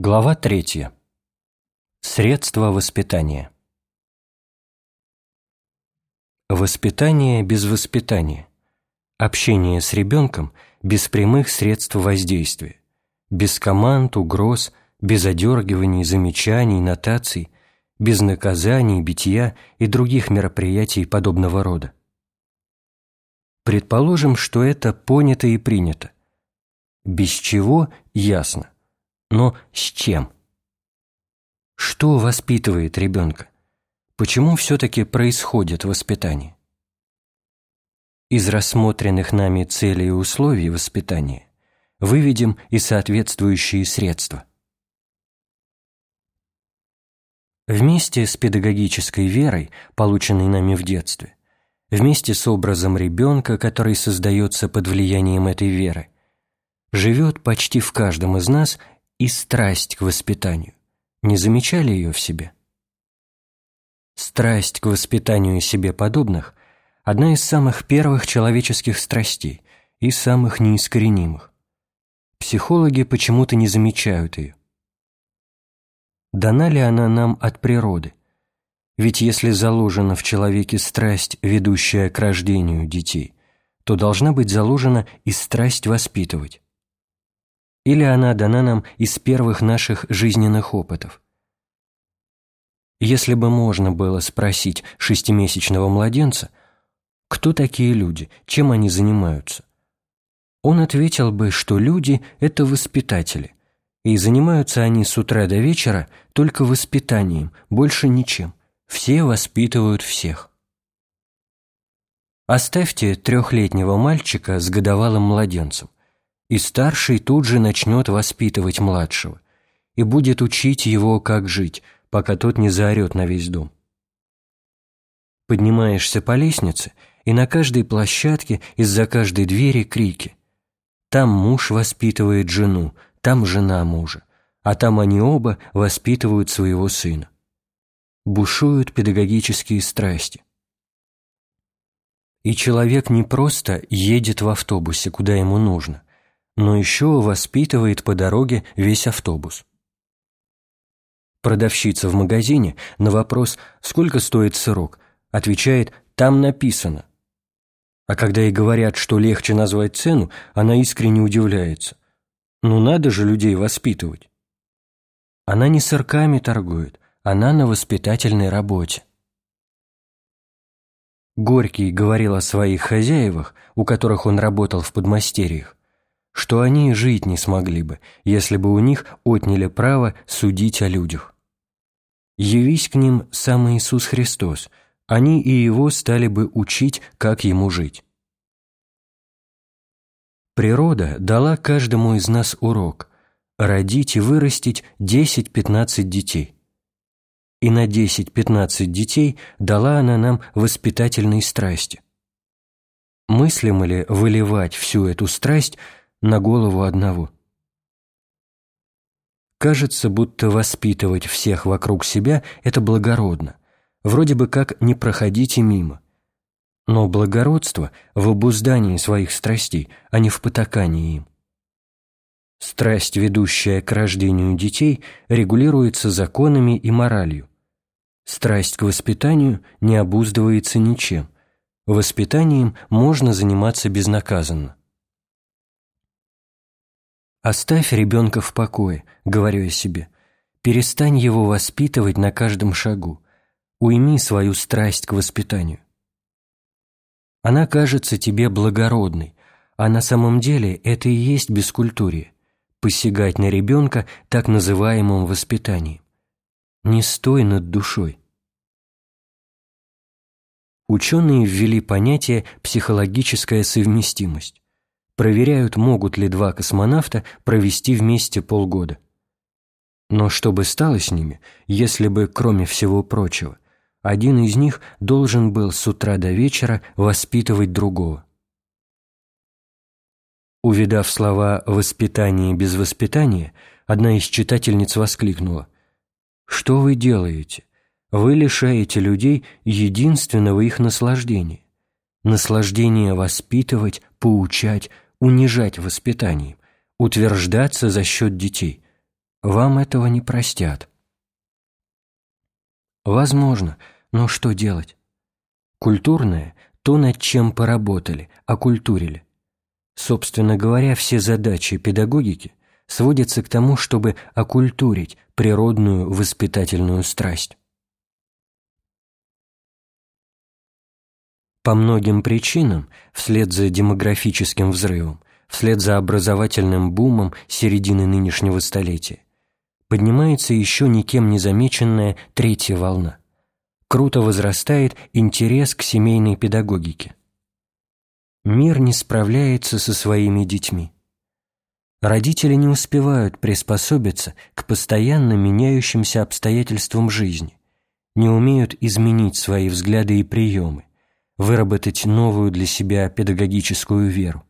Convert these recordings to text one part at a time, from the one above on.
Глава третья. Средства воспитания. Воспитание без воспитания. Общение с ребенком без прямых средств воздействия. Без команд, угроз, без одергиваний, замечаний, нотаций, без наказаний, битья и других мероприятий подобного рода. Предположим, что это понято и принято. Без чего – ясно. Но с чем? Что воспитывает ребенка? Почему все-таки происходит воспитание? Из рассмотренных нами целей и условий воспитания выведем и соответствующие средства. Вместе с педагогической верой, полученной нами в детстве, вместе с образом ребенка, который создается под влиянием этой веры, живет почти в каждом из нас и страсть к воспитанию. Не замечали ее в себе? Страсть к воспитанию себе подобных – одна из самых первых человеческих страстей и самых неискоренимых. Психологи почему-то не замечают ее. Дана ли она нам от природы? Ведь если заложена в человеке страсть, ведущая к рождению детей, то должна быть заложена и страсть воспитывать. Или она дана нам из первых наших жизненных опытов? Если бы можно было спросить шестимесячного младенца, кто такие люди, чем они занимаются, он ответил бы, что люди – это воспитатели, и занимаются они с утра до вечера только воспитанием, больше ничем. Все воспитывают всех. Оставьте трехлетнего мальчика с годовалым младенцем, и старший тут же начнет воспитывать младшего и будет учить его, как жить, пока тот не заорет на весь дом. Поднимаешься по лестнице, и на каждой площадке из-за каждой двери крики. Там муж воспитывает жену, там жена мужа, а там они оба воспитывают своего сына. Бушуют педагогические страсти. И человек не просто едет в автобусе, куда ему нужно, но еще воспитывает по дороге весь автобус. Продавщица в магазине на вопрос «Сколько стоит сырок?» отвечает «Там написано». А когда ей говорят, что легче назвать цену, она искренне удивляется. Ну надо же людей воспитывать. Она не сырками торгует, она на воспитательной работе. Горький говорил о своих хозяевах, у которых он работал в подмастерьях, что они жить не смогли бы, если бы у них отняли право судить о людях. Явись к ним сам Иисус Христос, они и его стали бы учить, как ему жить. Природа дала каждому из нас урок – родить и вырастить 10-15 детей. И на 10-15 детей дала она нам воспитательные страсти. Мыслим ли выливать всю эту страсть – на голову одного. Кажется, будто воспитывать всех вокруг себя – это благородно, вроде бы как не проходите мимо. Но благородство в обуздании своих страстей, а не в потакании им. Страсть, ведущая к рождению детей, регулируется законами и моралью. Страсть к воспитанию не обуздывается ничем. Воспитанием можно заниматься безнаказанно. «Оставь ребенка в покое», — говорю я себе. «Перестань его воспитывать на каждом шагу. Уйми свою страсть к воспитанию». Она кажется тебе благородной, а на самом деле это и есть бескультурие – посягать на ребенка так называемым воспитанием. Не стой над душой. Ученые ввели понятие «психологическая совместимость» проверяют, могут ли два космонавта провести вместе полгода. Но что бы стало с ними, если бы, кроме всего прочего, один из них должен был с утра до вечера воспитывать другого? Увидав слова «воспитание без воспитания», одна из читательниц воскликнула «Что вы делаете? Вы лишаете людей единственного их наслаждения. Наслаждение воспитывать, поучать, унижать воспитанием, утверждаться за счет детей. вам этого не простят. Возможно, но что делать? Культурное – то, над чем поработали, окультурили. Собственно говоря, все задачи педагогики сводятся к тому, чтобы окультурить природную воспитательную страсть. По многим причинам, вслед за демографическим взрывом, вслед за образовательным бумом середины нынешнего столетия, поднимается еще никем не замеченная третья волна. Круто возрастает интерес к семейной педагогике. Мир не справляется со своими детьми. Родители не успевают приспособиться к постоянно меняющимся обстоятельствам жизни, не умеют изменить свои взгляды и приемы, выработать новую для себя педагогическую веру.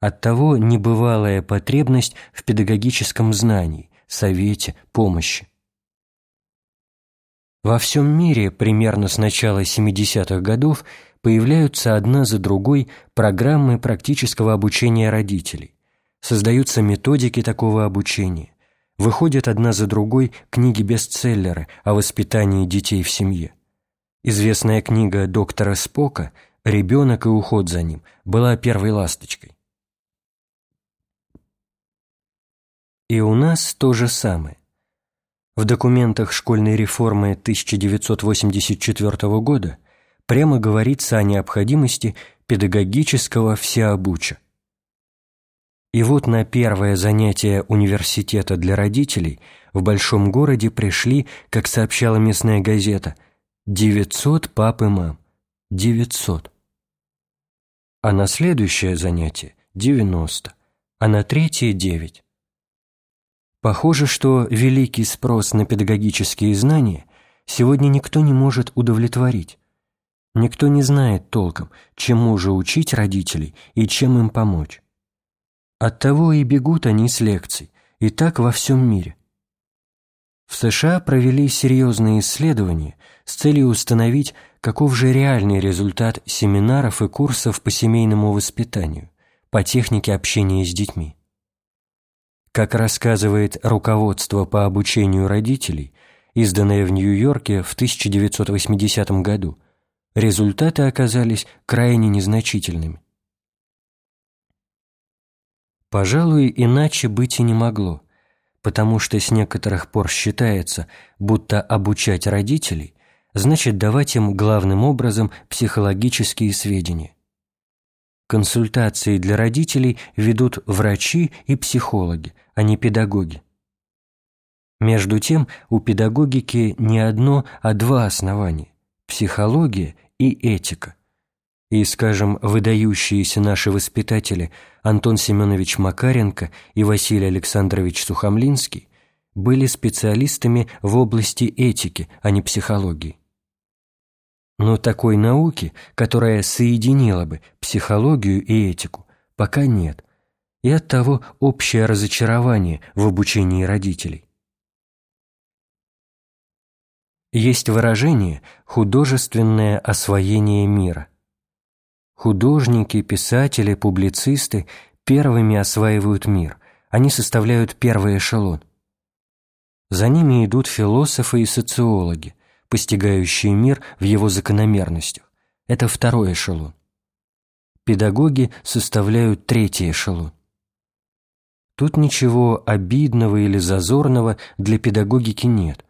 Оттого небывалая потребность в педагогическом знании, совете, помощи. Во всем мире примерно с начала 70-х годов появляются одна за другой программы практического обучения родителей, создаются методики такого обучения, выходят одна за другой книги-бестселлеры о воспитании детей в семье. Известная книга доктора Спока «Ребенок и уход за ним» была первой ласточкой. И у нас то же самое. В документах школьной реформы 1984 года прямо говорится о необходимости педагогического всеобуча. И вот на первое занятие университета для родителей в большом городе пришли, как сообщала местная газета, 900 пап и мам. 900. А на следующее занятие – 90, а на третье – 9. Похоже, что великий спрос на педагогические знания сегодня никто не может удовлетворить. Никто не знает толком, чему же учить родителей и чем им помочь. Оттого и бегут они с лекций, и так во всем мире. В США провели серьезные исследования с целью установить, каков же реальный результат семинаров и курсов по семейному воспитанию, по технике общения с детьми. Как рассказывает руководство по обучению родителей, изданное в Нью-Йорке в 1980 году, результаты оказались крайне незначительными. Пожалуй, иначе быть и не могло, потому что с некоторых пор считается, будто обучать родителей значит давать им главным образом психологические сведения. Консультации для родителей ведут врачи и психологи, а не педагоги. Между тем, у педагогики не одно, а два основания – психология и этика. И, скажем, выдающиеся наши воспитатели Антон Семенович Макаренко и Василий Александрович Сухомлинский были специалистами в области этики, а не психологии. Но такой науки, которая соединила бы психологию и этику, пока нет, и оттого общее разочарование в обучении родителей. Есть выражение «художественное освоение мира». Художники, писатели, публицисты первыми осваивают мир, они составляют первый эшелон. За ними идут философы и социологи – постигающие мир в его закономерностях. Это второй эшелон. Педагоги составляют третий эшелон. Тут ничего обидного или зазорного для педагогики нет,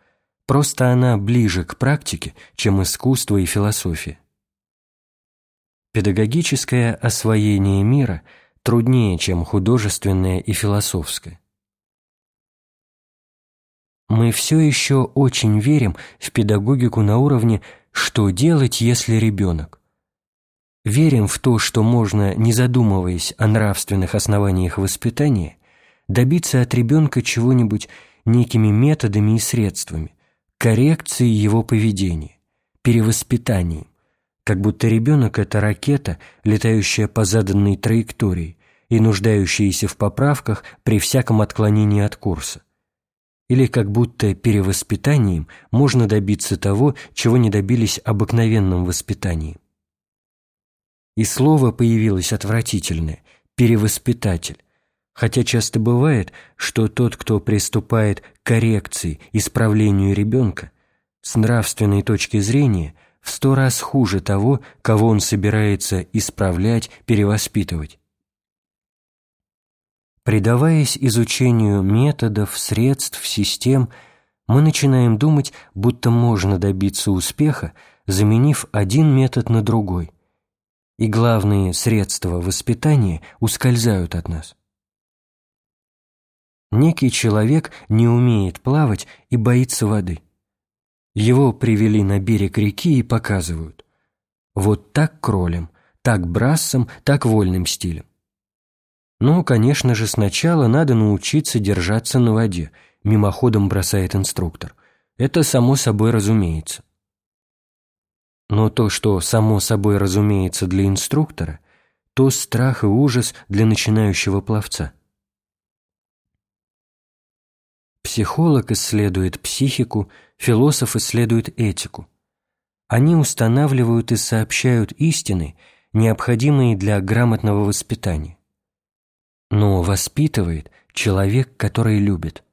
просто она ближе к практике, чем искусство и философия. Педагогическое освоение мира труднее, чем художественное и философское. Мы все еще очень верим в педагогику на уровне «что делать, если ребенок?». Верим в то, что можно, не задумываясь о нравственных основаниях воспитания, добиться от ребенка чего-нибудь некими методами и средствами, коррекции его поведения, перевоспитанием, как будто ребенок – это ракета, летающая по заданной траектории и нуждающаяся в поправках при всяком отклонении от курса или как будто перевоспитанием можно добиться того, чего не добились обыкновенным воспитанием. И слово появилось отвратительное – перевоспитатель, Хотя часто бывает, что тот, кто приступает к коррекции, исправлению ребенка, с нравственной точки зрения в сто раз хуже того, кого он собирается исправлять, перевоспитывать. Предаваясь изучению методов, средств, систем, мы начинаем думать, будто можно добиться успеха, заменив один метод на другой. И главные средства воспитания ускользают от нас. Некий человек не умеет плавать и боится воды. Его привели на берег реки и показывают. Вот так кролем, так брассом, так вольным стилем. Ну, конечно же, сначала надо научиться держаться на воде, мимоходом бросает инструктор. Это само собой разумеется. Но то, что само собой разумеется для инструктора, то страх и ужас для начинающего пловца. Психолог исследует психику, философ исследует этику. Они устанавливают и сообщают истины, необходимые для грамотного воспитания. Но воспитывает человек, который любит.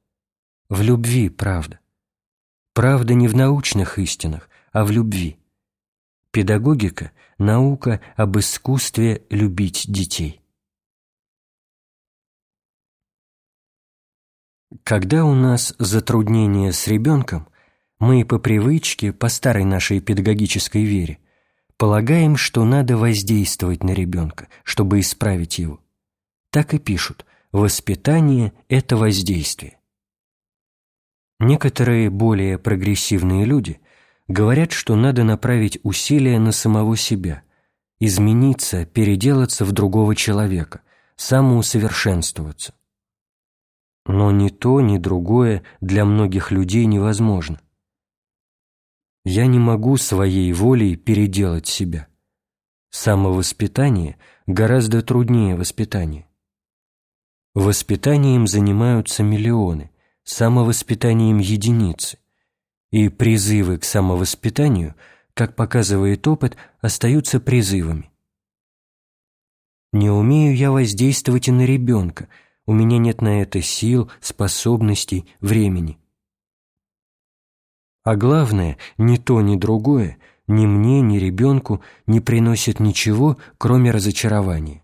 В любви правда. Правда не в научных истинах, а в любви. Педагогика – наука об искусстве любить детей. Когда у нас затруднения с ребенком, мы по привычке, по старой нашей педагогической вере, полагаем, что надо воздействовать на ребенка, чтобы исправить его. Так и пишут «воспитание – это воздействие». Некоторые более прогрессивные люди говорят, что надо направить усилия на самого себя, измениться, переделаться в другого человека, самоусовершенствоваться. Но ни то, ни другое для многих людей невозможно. Я не могу своей волей переделать себя. Самовоспитание гораздо труднее воспитания. Воспитанием занимаются миллионы, самовоспитанием единицы, и призывы к самовоспитанию, как показывает опыт, остаются призывами. Не умею я воздействовать и на ребенка – у меня нет на это сил, способностей, времени. А главное, ни то, ни другое ни мне, ни ребенку не приносит ничего, кроме разочарования.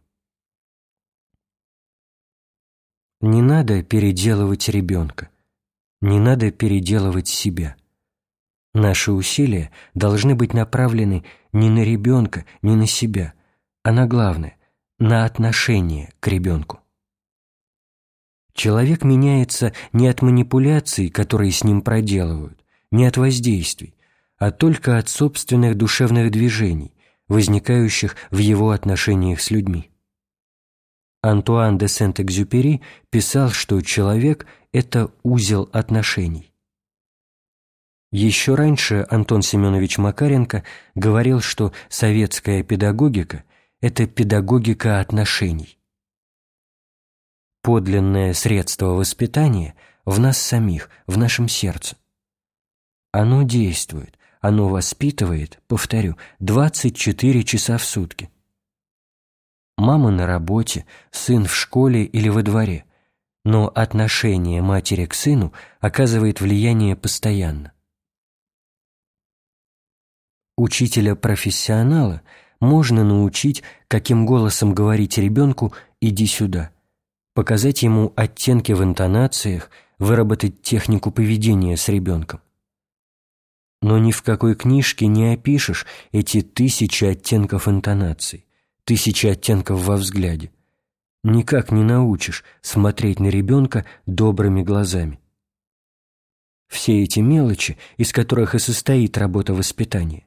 Не надо переделывать ребенка, не надо переделывать себя. Наши усилия должны быть направлены не на ребенка, не на себя, а на главное – на отношение к ребенку. Человек меняется не от манипуляций, которые с ним проделывают, не от воздействий, а только от собственных душевных движений, возникающих в его отношениях с людьми. Антуан де Сент-Экзюпери писал, что человек – это узел отношений. Еще раньше Антон Семенович Макаренко говорил, что советская педагогика – это педагогика отношений подлинное средство воспитания в нас самих, в нашем сердце. Оно действует, оно воспитывает, повторю, 24 часа в сутки. Мама на работе, сын в школе или во дворе, но отношение матери к сыну оказывает влияние постоянно. Учителя-профессионала можно научить, каким голосом говорить ребенку «иди сюда», показать ему оттенки в интонациях, выработать технику поведения с ребенком. Но ни в какой книжке не опишешь эти тысячи оттенков интонаций, тысячи оттенков во взгляде. Никак не научишь смотреть на ребенка добрыми глазами. Все эти мелочи, из которых и состоит работа воспитания,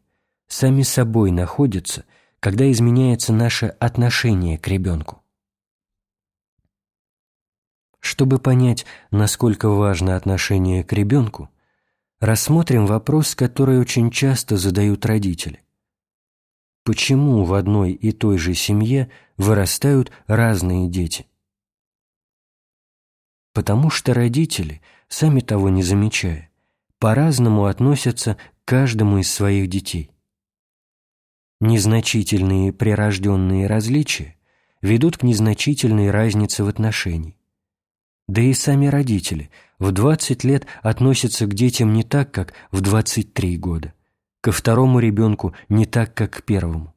сами собой находятся, когда изменяется наше отношение к ребенку. Чтобы понять, насколько важно отношение к ребенку, рассмотрим вопрос, который очень часто задают родители. Почему в одной и той же семье вырастают разные дети? Потому что родители, сами того не замечая, по-разному относятся к каждому из своих детей. Незначительные прирожденные различия ведут к незначительной разнице в отношении Да и сами родители в 20 лет относятся к детям не так, как в 23 года, ко второму ребенку не так, как к первому.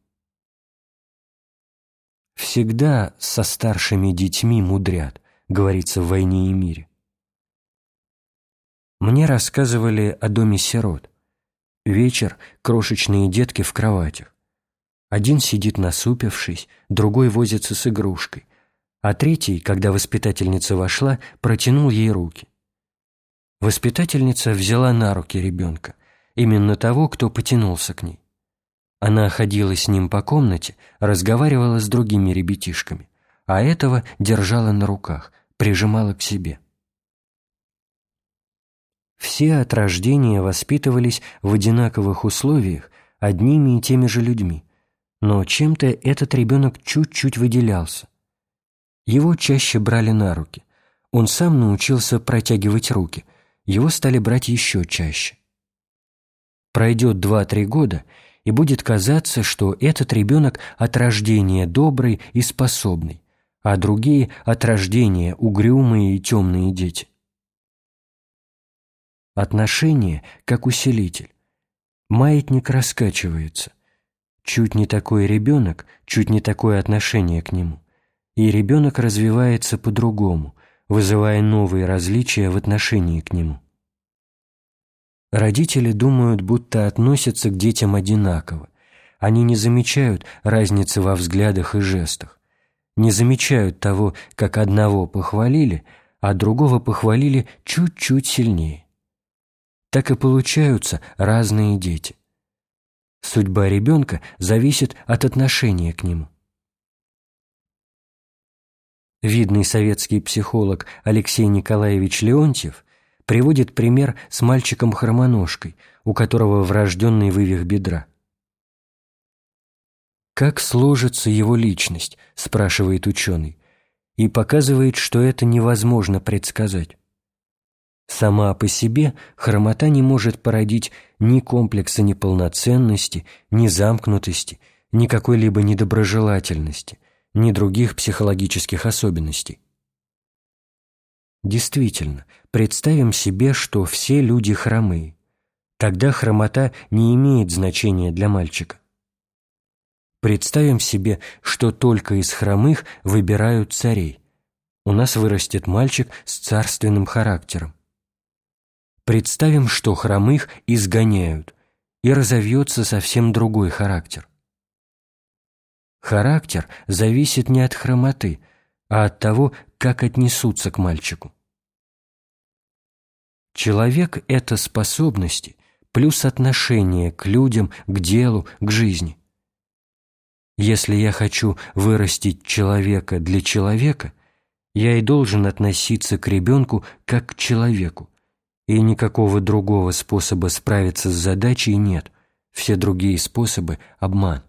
«Всегда со старшими детьми мудрят», говорится в «Войне и мире». Мне рассказывали о доме сирот. Вечер, крошечные детки в кроватях. Один сидит насупившись, другой возится с игрушкой, а третий, когда воспитательница вошла, протянул ей руки. Воспитательница взяла на руки ребенка, именно того, кто потянулся к ней. Она ходила с ним по комнате, разговаривала с другими ребятишками, а этого держала на руках, прижимала к себе. Все от рождения воспитывались в одинаковых условиях одними и теми же людьми, но чем-то этот ребенок чуть-чуть выделялся. Его чаще брали на руки. Он сам научился протягивать руки, его стали брать еще чаще. Пройдет два-три года, и будет казаться, что этот ребенок от рождения добрый и способный, а другие от рождения угрюмые и темные дети. Отношение как усилитель. Маятник раскачивается. Чуть не такой ребенок, чуть не такое отношение к нему. И ребенок развивается по-другому, вызывая новые различия в отношении к нему. Родители думают, будто относятся к детям одинаково. Они не замечают разницы во взглядах и жестах. Не замечают того, как одного похвалили, а другого похвалили чуть-чуть сильнее так и получаются разные дети. Судьба ребенка зависит от отношения к нему. Видный советский психолог Алексей Николаевич Леонтьев приводит пример с мальчиком-хромоножкой, у которого врожденный вывих бедра. «Как сложится его личность?» – спрашивает ученый, и показывает, что это невозможно предсказать. Сама по себе хромота не может породить ни комплекса неполноценности, ни замкнутости, ни какой-либо недоброжелательности, ни других психологических особенностей. Действительно, представим себе, что все люди хромые. Тогда хромота не имеет значения для мальчика. Представим себе, что только из хромых выбирают царей. У нас вырастет мальчик с царственным характером. Представим, что хромых изгоняют, и разовьется совсем другой характер. Характер зависит не от хромоты, а от того, как отнесутся к мальчику. Человек – это способности плюс отношение к людям, к делу, к жизни. Если я хочу вырастить человека для человека, я и должен относиться к ребенку как к человеку, и никакого другого способа справиться с задачей нет. Все другие способы – обман.